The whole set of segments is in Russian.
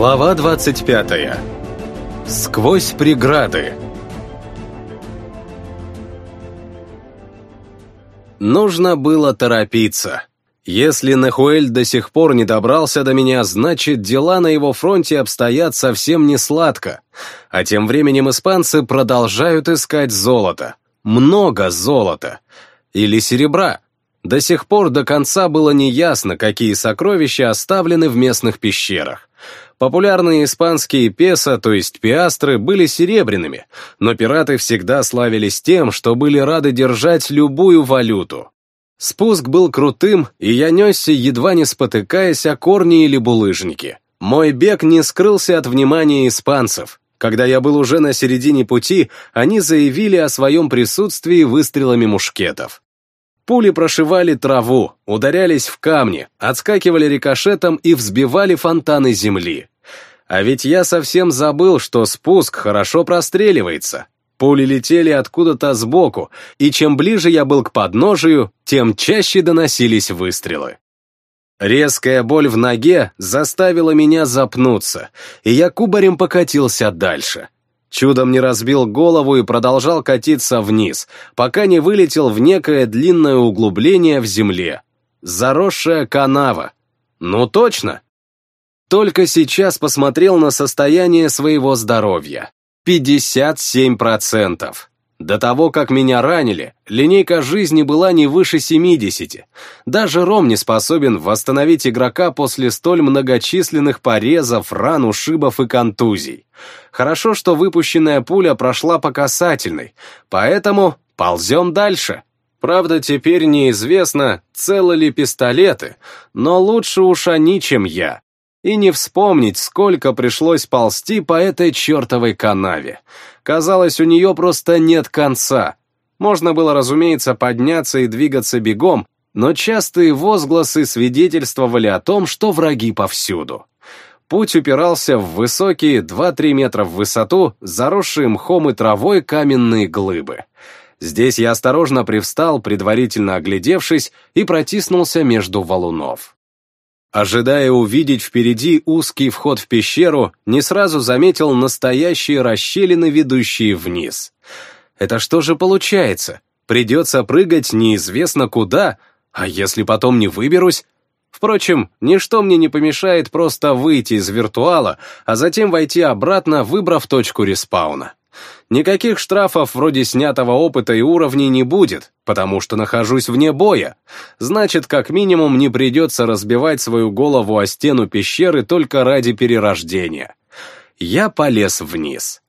Глава 25. Сквозь преграды. Нужно было торопиться. Если Нахуэль до сих пор не добрался до меня, значит, дела на его фронте обстоят совсем не сладко. А тем временем испанцы продолжают искать золото. Много золота. Или серебра. До сих пор до конца было неясно, какие сокровища оставлены в местных пещерах. Популярные испанские песо, то есть пиастры, были серебряными, но пираты всегда славились тем, что были рады держать любую валюту. Спуск был крутым, и я несся, едва не спотыкаясь о корни или булыжники. Мой бег не скрылся от внимания испанцев. Когда я был уже на середине пути, они заявили о своем присутствии выстрелами мушкетов. Пули прошивали траву, ударялись в камни, отскакивали рикошетом и взбивали фонтаны земли. А ведь я совсем забыл, что спуск хорошо простреливается. Пули летели откуда-то сбоку, и чем ближе я был к подножию, тем чаще доносились выстрелы. Резкая боль в ноге заставила меня запнуться, и я кубарем покатился дальше. Чудом не разбил голову и продолжал катиться вниз, пока не вылетел в некое длинное углубление в земле. Заросшая канава. Ну точно. Только сейчас посмотрел на состояние своего здоровья. 57%. До того, как меня ранили, линейка жизни была не выше 70. Даже Ром не способен восстановить игрока после столь многочисленных порезов, ран, ушибов и контузий. Хорошо, что выпущенная пуля прошла по касательной, поэтому ползем дальше. Правда, теперь неизвестно, целы ли пистолеты, но лучше уж они, чем я. И не вспомнить, сколько пришлось ползти по этой чертовой канаве. Казалось, у нее просто нет конца. Можно было, разумеется, подняться и двигаться бегом, но частые возгласы свидетельствовали о том, что враги повсюду. Путь упирался в высокие 2-3 метра в высоту, заросшие мхом и травой каменные глыбы. Здесь я осторожно привстал, предварительно оглядевшись, и протиснулся между валунов. Ожидая увидеть впереди узкий вход в пещеру, не сразу заметил настоящие расщелины, ведущие вниз. Это что же получается? Придется прыгать неизвестно куда, а если потом не выберусь? Впрочем, ничто мне не помешает просто выйти из виртуала, а затем войти обратно, выбрав точку респауна. Никаких штрафов вроде снятого опыта и уровней не будет, потому что нахожусь вне боя. Значит, как минимум не придется разбивать свою голову о стену пещеры только ради перерождения. Я полез вниз.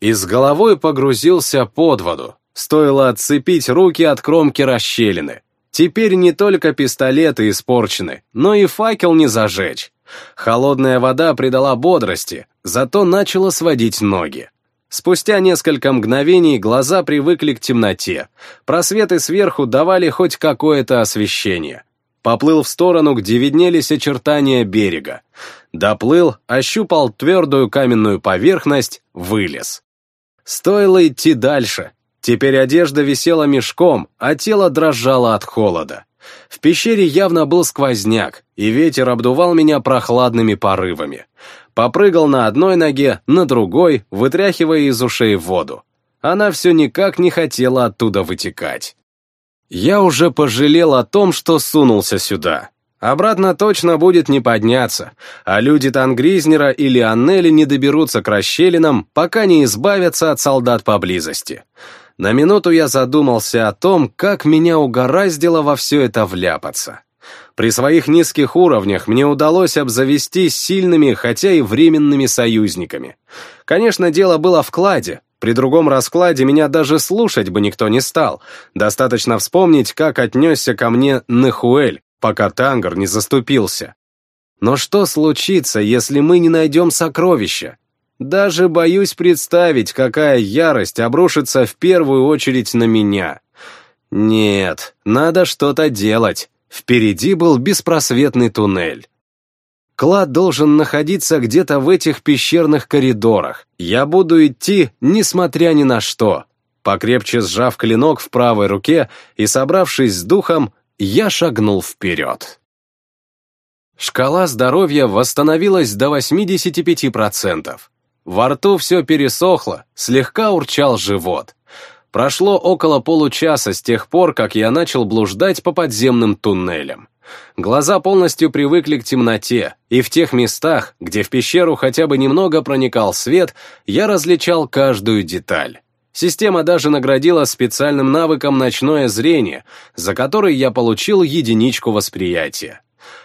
И с головой погрузился под воду. Стоило отцепить руки от кромки расщелины. Теперь не только пистолеты испорчены, но и факел не зажечь. Холодная вода придала бодрости, зато начала сводить ноги. Спустя несколько мгновений глаза привыкли к темноте. Просветы сверху давали хоть какое-то освещение. Поплыл в сторону, где виднелись очертания берега. Доплыл, ощупал твердую каменную поверхность, вылез. Стоило идти дальше. Теперь одежда висела мешком, а тело дрожало от холода. В пещере явно был сквозняк, и ветер обдувал меня прохладными порывами. Попрыгал на одной ноге, на другой, вытряхивая из ушей воду. Она все никак не хотела оттуда вытекать. Я уже пожалел о том, что сунулся сюда. Обратно точно будет не подняться, а люди Тангризнера или Аннели не доберутся к расщелинам, пока не избавятся от солдат поблизости. На минуту я задумался о том, как меня угораздило во все это вляпаться. При своих низких уровнях мне удалось обзавестись сильными, хотя и временными союзниками. Конечно, дело было в кладе. При другом раскладе меня даже слушать бы никто не стал. Достаточно вспомнить, как отнесся ко мне Нехуэль, пока Тангар не заступился. Но что случится, если мы не найдем сокровища? Даже боюсь представить, какая ярость обрушится в первую очередь на меня. Нет, надо что-то делать. Впереди был беспросветный туннель. Клад должен находиться где-то в этих пещерных коридорах. Я буду идти, несмотря ни на что. Покрепче сжав клинок в правой руке и собравшись с духом, я шагнул вперед. Шкала здоровья восстановилась до 85%. Во рту все пересохло, слегка урчал живот. Прошло около получаса с тех пор, как я начал блуждать по подземным туннелям. Глаза полностью привыкли к темноте, и в тех местах, где в пещеру хотя бы немного проникал свет, я различал каждую деталь. Система даже наградила специальным навыком ночное зрение, за который я получил единичку восприятия.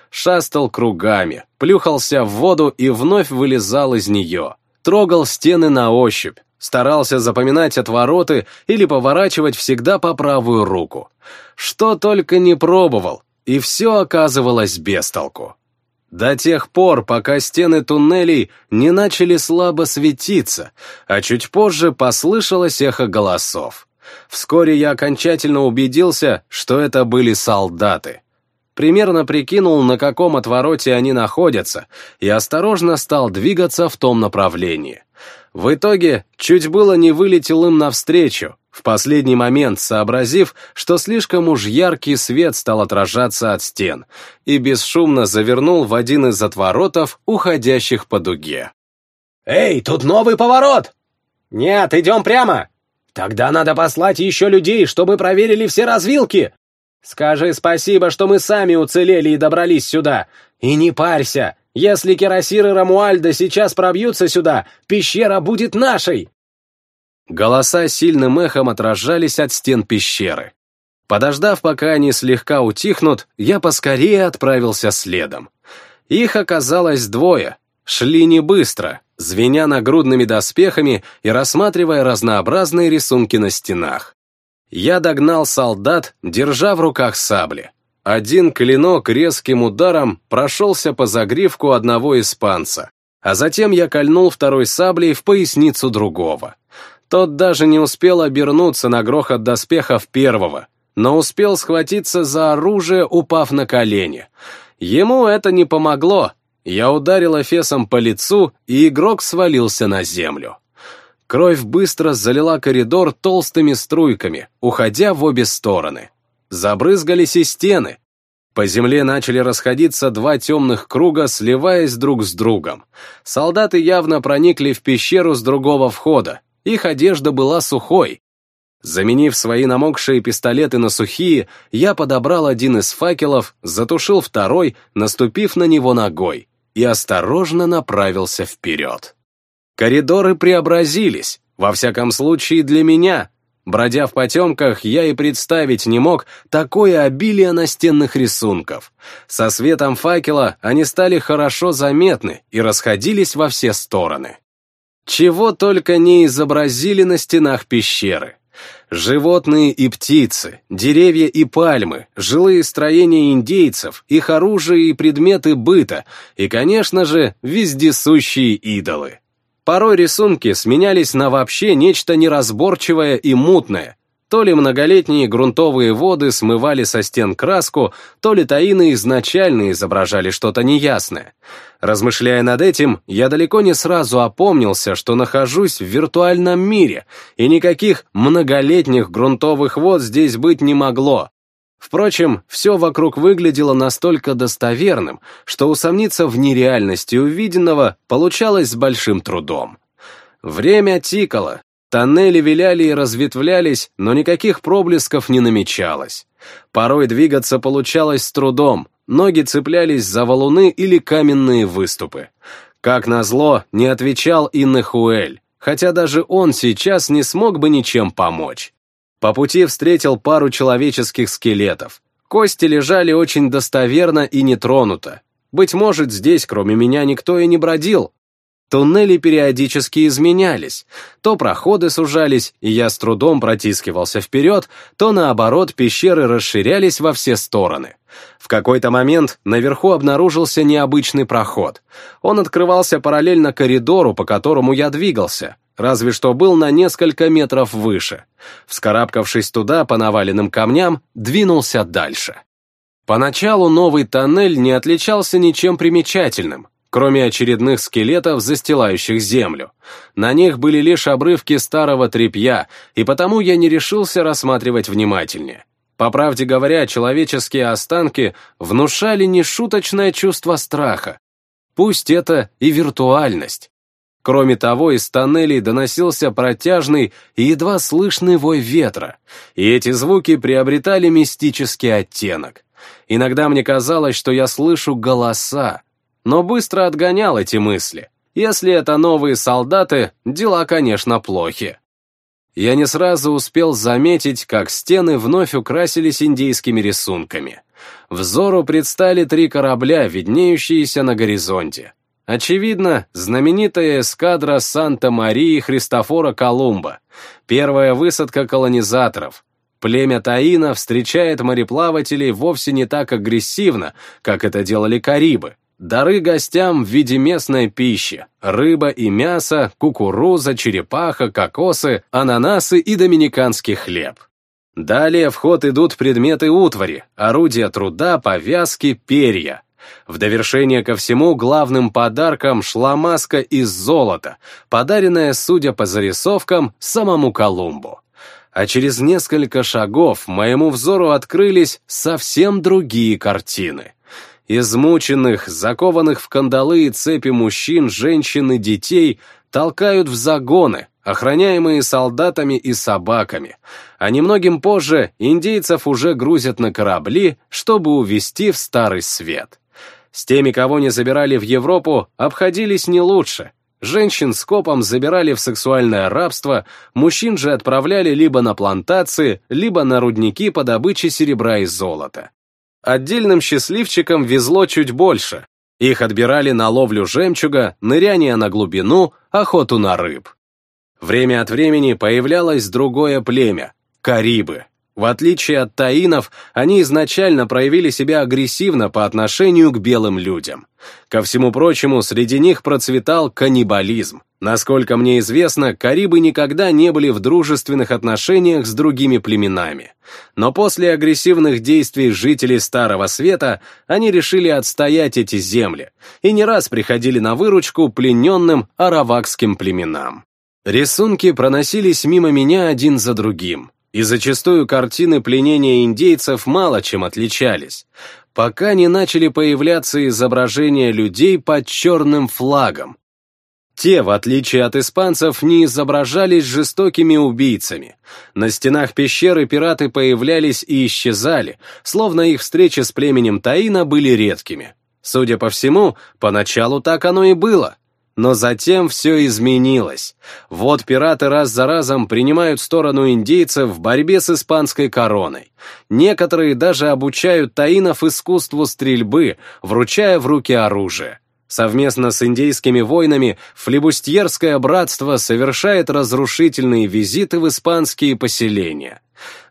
Шастал кругами, плюхался в воду и вновь вылезал из нее. Трогал стены на ощупь, старался запоминать отвороты или поворачивать всегда по правую руку. Что только не пробовал, и все оказывалось без толку. До тех пор, пока стены туннелей не начали слабо светиться, а чуть позже послышалось эхо голосов. Вскоре я окончательно убедился, что это были солдаты. Примерно прикинул, на каком отвороте они находятся, и осторожно стал двигаться в том направлении. В итоге чуть было не вылетел им навстречу, в последний момент сообразив, что слишком уж яркий свет стал отражаться от стен, и бесшумно завернул в один из отворотов, уходящих по дуге. «Эй, тут новый поворот!» «Нет, идем прямо!» «Тогда надо послать еще людей, чтобы проверили все развилки!» «Скажи спасибо, что мы сами уцелели и добрались сюда! И не парься! Если Керасир и Рамуальда сейчас пробьются сюда, пещера будет нашей!» Голоса сильным эхом отражались от стен пещеры. Подождав, пока они слегка утихнут, я поскорее отправился следом. Их оказалось двое, шли не быстро, звеня нагрудными доспехами и рассматривая разнообразные рисунки на стенах. Я догнал солдат, держа в руках сабли. Один клинок резким ударом прошелся по загривку одного испанца, а затем я кольнул второй саблей в поясницу другого. Тот даже не успел обернуться на грохот доспехов первого, но успел схватиться за оружие, упав на колени. Ему это не помогло. Я ударил эфесом по лицу, и игрок свалился на землю. Кровь быстро залила коридор толстыми струйками, уходя в обе стороны. Забрызгались и стены. По земле начали расходиться два темных круга, сливаясь друг с другом. Солдаты явно проникли в пещеру с другого входа, их одежда была сухой. Заменив свои намокшие пистолеты на сухие, я подобрал один из факелов, затушил второй, наступив на него ногой, и осторожно направился вперед. Коридоры преобразились, во всяком случае для меня. Бродя в потемках, я и представить не мог такое обилие настенных рисунков. Со светом факела они стали хорошо заметны и расходились во все стороны. Чего только не изобразили на стенах пещеры. Животные и птицы, деревья и пальмы, жилые строения индейцев, их оружие и предметы быта, и, конечно же, вездесущие идолы. Порой рисунки сменялись на вообще нечто неразборчивое и мутное, то ли многолетние грунтовые воды смывали со стен краску, то ли таины изначально изображали что-то неясное. Размышляя над этим, я далеко не сразу опомнился, что нахожусь в виртуальном мире, и никаких многолетних грунтовых вод здесь быть не могло. Впрочем, все вокруг выглядело настолько достоверным, что усомниться в нереальности увиденного получалось с большим трудом. Время тикало, Тоннели виляли и разветвлялись, но никаких проблесков не намечалось. Порой двигаться получалось с трудом, ноги цеплялись за валуны или каменные выступы. Как назло, не отвечал и Нахуэль, хотя даже он сейчас не смог бы ничем помочь. По пути встретил пару человеческих скелетов. Кости лежали очень достоверно и нетронуто. Быть может, здесь кроме меня никто и не бродил, Туннели периодически изменялись. То проходы сужались, и я с трудом протискивался вперед, то наоборот пещеры расширялись во все стороны. В какой-то момент наверху обнаружился необычный проход. Он открывался параллельно коридору, по которому я двигался, разве что был на несколько метров выше. Вскарабкавшись туда по наваленным камням, двинулся дальше. Поначалу новый тоннель не отличался ничем примечательным, кроме очередных скелетов, застилающих землю. На них были лишь обрывки старого тряпья, и потому я не решился рассматривать внимательнее. По правде говоря, человеческие останки внушали нешуточное чувство страха. Пусть это и виртуальность. Кроме того, из тоннелей доносился протяжный и едва слышный вой ветра, и эти звуки приобретали мистический оттенок. Иногда мне казалось, что я слышу голоса, но быстро отгонял эти мысли. Если это новые солдаты, дела, конечно, плохи. Я не сразу успел заметить, как стены вновь украсились индейскими рисунками. Взору предстали три корабля, виднеющиеся на горизонте. Очевидно, знаменитая эскадра Санта-Марии Христофора Колумба, первая высадка колонизаторов. Племя Таина встречает мореплавателей вовсе не так агрессивно, как это делали Карибы. Дары гостям в виде местной пищи – рыба и мясо, кукуруза, черепаха, кокосы, ананасы и доминиканский хлеб. Далее в ход идут предметы утвари, орудия труда, повязки, перья – в довершение ко всему главным подарком шла маска из золота, подаренная, судя по зарисовкам, самому Колумбу. А через несколько шагов моему взору открылись совсем другие картины. Измученных, закованных в кандалы и цепи мужчин, женщин и детей толкают в загоны, охраняемые солдатами и собаками, а немногим позже индейцев уже грузят на корабли, чтобы увезти в Старый Свет. С теми, кого не забирали в Европу, обходились не лучше. Женщин с копом забирали в сексуальное рабство, мужчин же отправляли либо на плантации, либо на рудники по добыче серебра и золота. Отдельным счастливчикам везло чуть больше. Их отбирали на ловлю жемчуга, ныряние на глубину, охоту на рыб. Время от времени появлялось другое племя – Карибы. В отличие от таинов, они изначально проявили себя агрессивно по отношению к белым людям. Ко всему прочему, среди них процветал каннибализм. Насколько мне известно, карибы никогда не были в дружественных отношениях с другими племенами. Но после агрессивных действий жителей Старого Света они решили отстоять эти земли и не раз приходили на выручку плененным аравакским племенам. Рисунки проносились мимо меня один за другим и зачастую картины пленения индейцев мало чем отличались, пока не начали появляться изображения людей под черным флагом. Те, в отличие от испанцев, не изображались жестокими убийцами. На стенах пещеры пираты появлялись и исчезали, словно их встречи с племенем Таина были редкими. Судя по всему, поначалу так оно и было. Но затем все изменилось. Вот пираты раз за разом принимают сторону индейцев в борьбе с испанской короной. Некоторые даже обучают таинов искусству стрельбы, вручая в руки оружие. Совместно с индейскими войнами флебустьерское братство совершает разрушительные визиты в испанские поселения.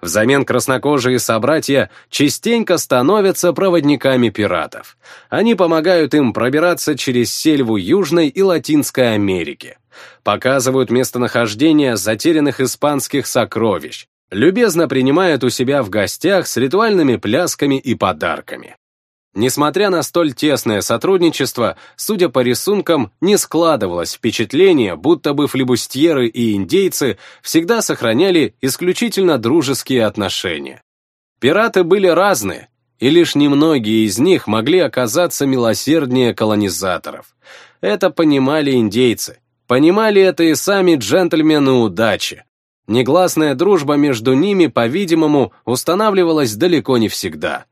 Взамен краснокожие собратья частенько становятся проводниками пиратов. Они помогают им пробираться через сельву Южной и Латинской Америки. Показывают местонахождение затерянных испанских сокровищ. Любезно принимают у себя в гостях с ритуальными плясками и подарками. Несмотря на столь тесное сотрудничество, судя по рисункам, не складывалось впечатление, будто бы флебустьеры и индейцы всегда сохраняли исключительно дружеские отношения. Пираты были разные, и лишь немногие из них могли оказаться милосерднее колонизаторов. Это понимали индейцы. Понимали это и сами джентльмены удачи. Негласная дружба между ними, по-видимому, устанавливалась далеко не всегда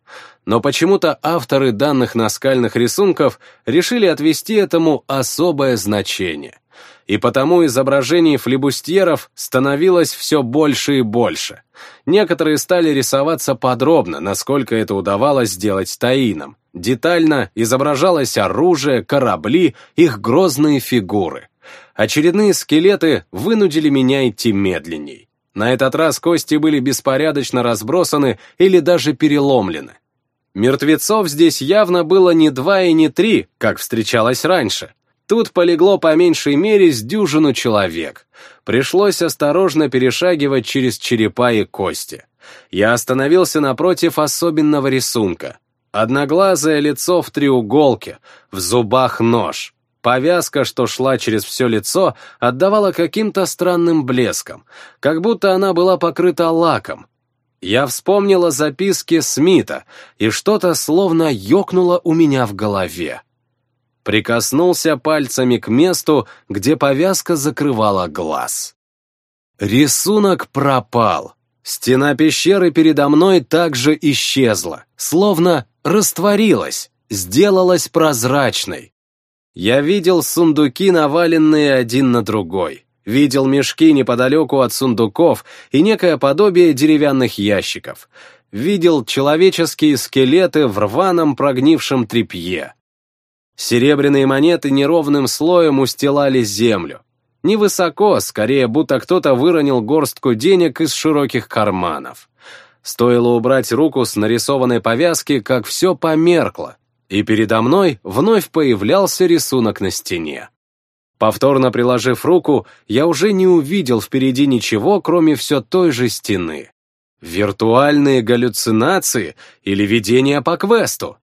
но почему-то авторы данных наскальных рисунков решили отвести этому особое значение. И потому изображений флебустьеров становилось все больше и больше. Некоторые стали рисоваться подробно, насколько это удавалось сделать таинам. Детально изображалось оружие, корабли, их грозные фигуры. Очередные скелеты вынудили меня идти медленней. На этот раз кости были беспорядочно разбросаны или даже переломлены. Мертвецов здесь явно было не два и не три, как встречалось раньше. Тут полегло по меньшей мере с дюжину человек. Пришлось осторожно перешагивать через черепа и кости. Я остановился напротив особенного рисунка. Одноглазое лицо в треуголке, в зубах нож. Повязка, что шла через все лицо, отдавала каким-то странным блеском, как будто она была покрыта лаком, Я вспомнила записки Смита, и что-то словно ёкнуло у меня в голове. Прикоснулся пальцами к месту, где повязка закрывала глаз. Рисунок пропал. Стена пещеры передо мной также исчезла, словно растворилась, сделалась прозрачной. Я видел сундуки, наваленные один на другой. Видел мешки неподалеку от сундуков и некое подобие деревянных ящиков. Видел человеческие скелеты в рваном прогнившем тряпье. Серебряные монеты неровным слоем устилали землю. Невысоко, скорее, будто кто-то выронил горстку денег из широких карманов. Стоило убрать руку с нарисованной повязки, как все померкло, и передо мной вновь появлялся рисунок на стене. Повторно приложив руку, я уже не увидел впереди ничего, кроме все той же стены. Виртуальные галлюцинации или видение по квесту?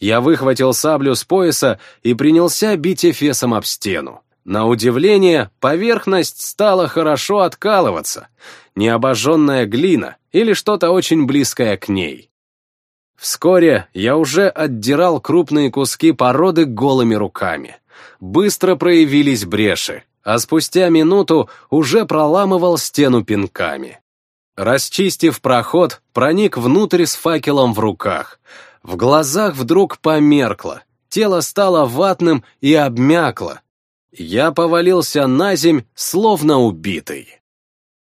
Я выхватил саблю с пояса и принялся бить эфесом об стену. На удивление, поверхность стала хорошо откалываться. Необожженная глина или что-то очень близкое к ней. Вскоре я уже отдирал крупные куски породы голыми руками быстро проявились бреши, а спустя минуту уже проламывал стену пинками. Расчистив проход, проник внутрь с факелом в руках. В глазах вдруг померкло, тело стало ватным и обмякло. Я повалился на земь, словно убитый.